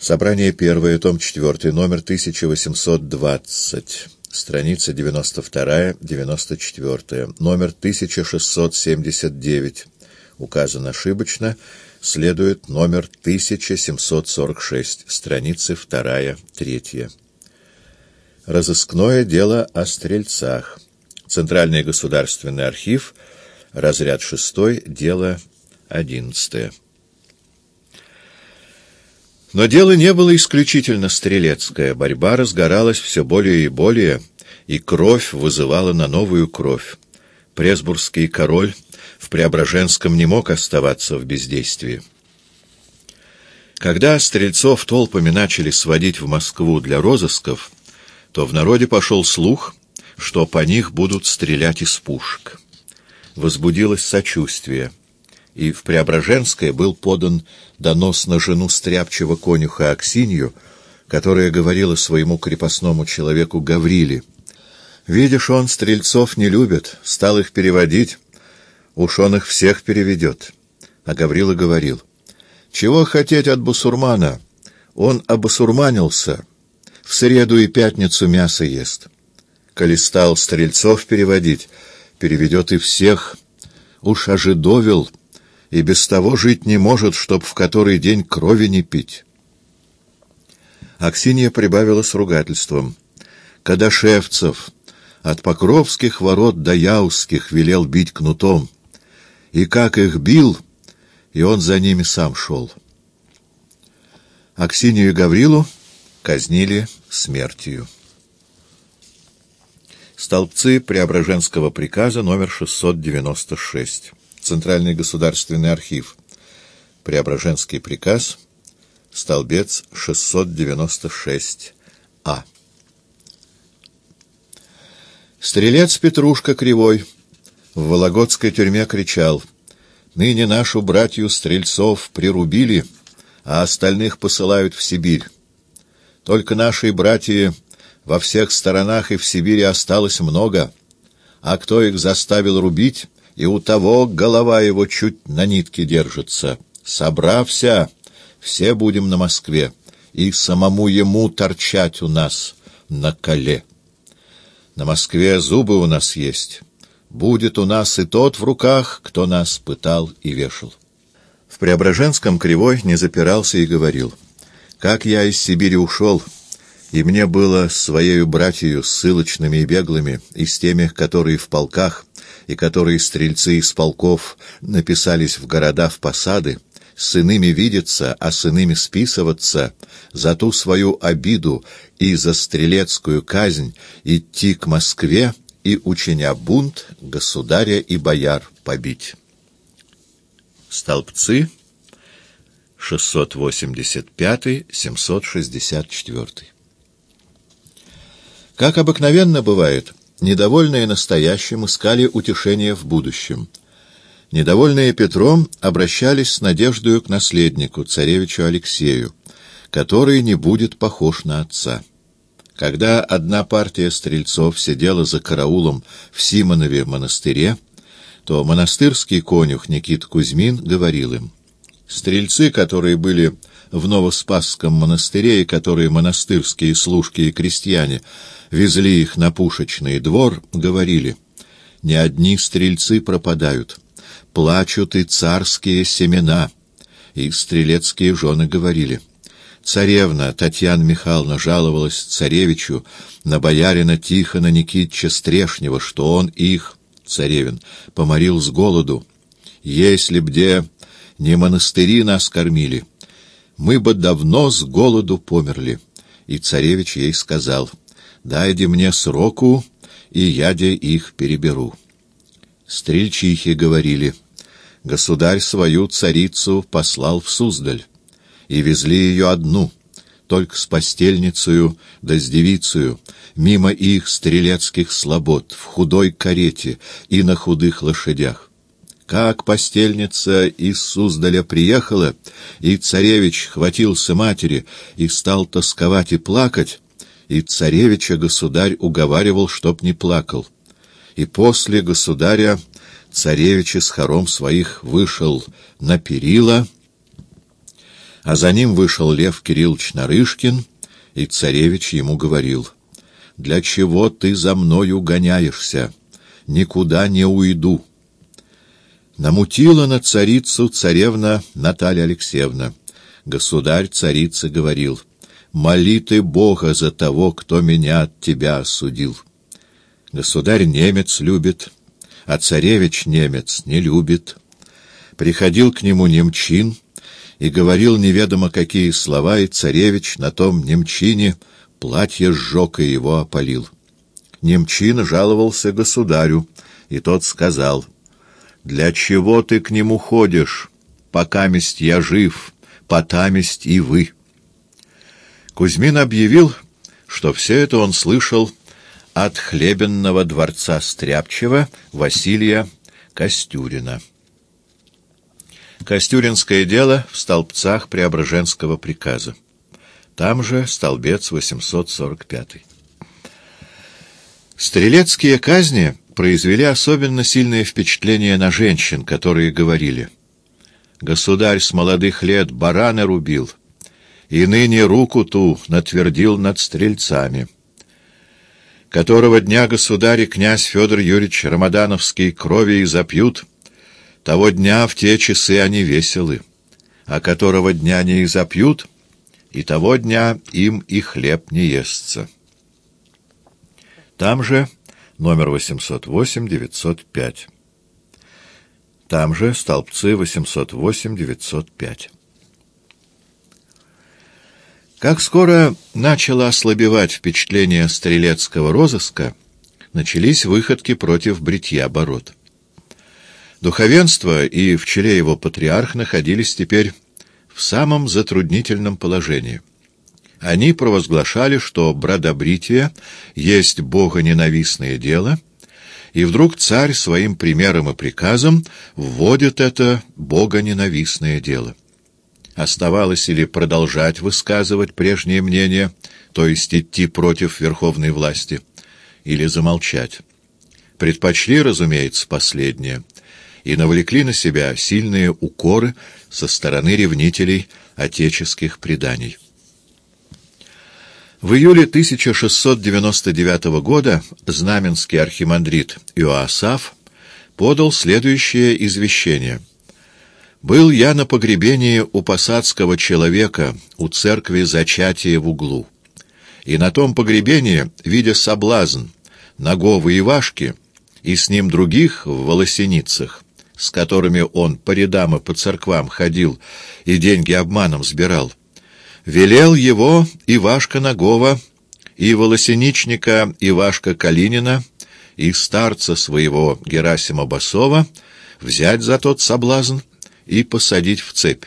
Собрание первое, том 4, номер 1820, страница 92-94, номер 1679, указан ошибочно, следует номер 1746, страницы 2-3. Разыскное дело о стрельцах. Центральный государственный архив, разряд 6, дело 11. Но дело не было исключительно стрелецкое. Борьба разгоралась все более и более, и кровь вызывала на новую кровь. Пресбургский король в Преображенском не мог оставаться в бездействии. Когда стрельцов толпами начали сводить в Москву для розысков, то в народе пошел слух, что по них будут стрелять из пушек. Возбудилось сочувствие — и в Преображенское был подан донос на жену стряпчего конюха Аксинью, которая говорила своему крепостному человеку Гавриле, «Видишь, он стрельцов не любит, стал их переводить, уж он их всех переведет». А Гаврила говорил, «Чего хотеть от бусурмана? Он обусурманился, в среду и пятницу мясо ест. Коли стал стрельцов переводить, переведет и всех. Уж ожидовил, и без того жить не может, чтоб в который день крови не пить. Аксинья прибавила с ругательством. Кадашевцев от Покровских ворот до Яузских велел бить кнутом. И как их бил, и он за ними сам шел. Аксинью и Гаврилу казнили смертью. Столбцы Преображенского приказа номер 696. Центральный государственный архив. Преображенский приказ. Столбец 696А. Стрелец Петрушка Кривой в Вологодской тюрьме кричал «Ныне нашу братью стрельцов прирубили, а остальных посылают в Сибирь. Только нашей братья во всех сторонах и в Сибири осталось много, а кто их заставил рубить, и у того голова его чуть на нитке держится. Собрався, все будем на Москве, и самому ему торчать у нас на коле. На Москве зубы у нас есть. Будет у нас и тот в руках, кто нас пытал и вешал. В Преображенском Кривой не запирался и говорил, «Как я из Сибири ушел, и мне было своею братью ссылочными и беглыми, и с теми, которые в полках, и которые стрельцы из полков написались в города в посады, с иными видеться, а с иными списываться, за ту свою обиду и за стрелецкую казнь идти к Москве и, учиня бунт, государя и бояр побить. Столбцы 685-764 Как обыкновенно бывает, Недовольные настоящим искали утешения в будущем. Недовольные Петром обращались с надеждою к наследнику, царевичу Алексею, который не будет похож на отца. Когда одна партия стрельцов сидела за караулом в Симонове монастыре, то монастырский конюх Никит Кузьмин говорил им, «Стрельцы, которые были в Новоспасском монастыре и которые монастырские служки и крестьяне везли их на пушечный двор, говорили, «Не одни стрельцы пропадают, плачут и царские семена». И стрелецкие жены говорили, «Царевна Татьяна Михайловна жаловалась царевичу на боярина Тихона Никитча Стрешнева, что он их, царевин, поморил с голоду. Если б где не монастыри нас кормили, мы бы давно с голоду померли». И царевич ей сказал — Дайте мне сроку, и я их переберу. Стрельчихи говорили, государь свою царицу послал в Суздаль, и везли ее одну, только с постельницею да с девицею, мимо их стрелецких слобод, в худой карете и на худых лошадях. Как постельница из Суздаля приехала, и царевич хватился матери и стал тосковать и плакать, и царевича государь уговаривал, чтоб не плакал. И после государя царевич из хором своих вышел на перила, А за ним вышел Лев Кириллович Нарышкин, и царевич ему говорил, «Для чего ты за мною гоняешься? Никуда не уйду». Намутила на царицу царевна Наталья Алексеевна. Государь царицы говорил, «Моли ты Бога за того, кто меня от тебя осудил». Государь немец любит, а царевич немец не любит. Приходил к нему немчин и говорил неведомо какие слова, и царевич на том немчине платье сжег и его опалил. Немчин жаловался государю, и тот сказал, «Для чего ты к нему ходишь? Пока месть я жив, потаместь и вы». Кузьмин объявил, что все это он слышал от хлебенного дворца Стряпчева Василия Костюрина. Костюринское дело в столбцах Преображенского приказа. Там же столбец 845. Стрелецкие казни произвели особенно сильное впечатление на женщин, которые говорили «Государь с молодых лет барана рубил, и ныне руку ту натвердил над стрельцами» которого дня государь и князь Федор Юрьевич Рамадановский крови и запьют, того дня в те часы они веселы, а которого дня не изопьют, и того дня им и хлеб не естся. Там же номер 808-905. Там же столбцы 808-905. Как скоро начало ослабевать впечатление стрелецкого розыска, начались выходки против бритья бород. Духовенство и в челе его патриарх находились теперь в самом затруднительном положении. Они провозглашали, что бродобритие есть богоненавистное дело, и вдруг царь своим примером и приказом вводит это богоненавистное дело. Оставалось или продолжать высказывать прежнее мнение, то есть идти против верховной власти, или замолчать. Предпочли, разумеется, последнее, и навлекли на себя сильные укоры со стороны ревнителей отеческих преданий. В июле 1699 года знаменский архимандрит Иоасаф подал следующее извещение — был я на погребении у посадского человека, у церкви зачатия в углу. И на том погребении, видя соблазн, нагого Ивашки, и с ним других в волосеницах, с которыми он по рядам и по церквам ходил и деньги обманом сбирал, велел его Ивашка Нагова и волосеничника Ивашка Калинина и старца своего Герасима Басова взять за тот соблазн и посадить в цепь.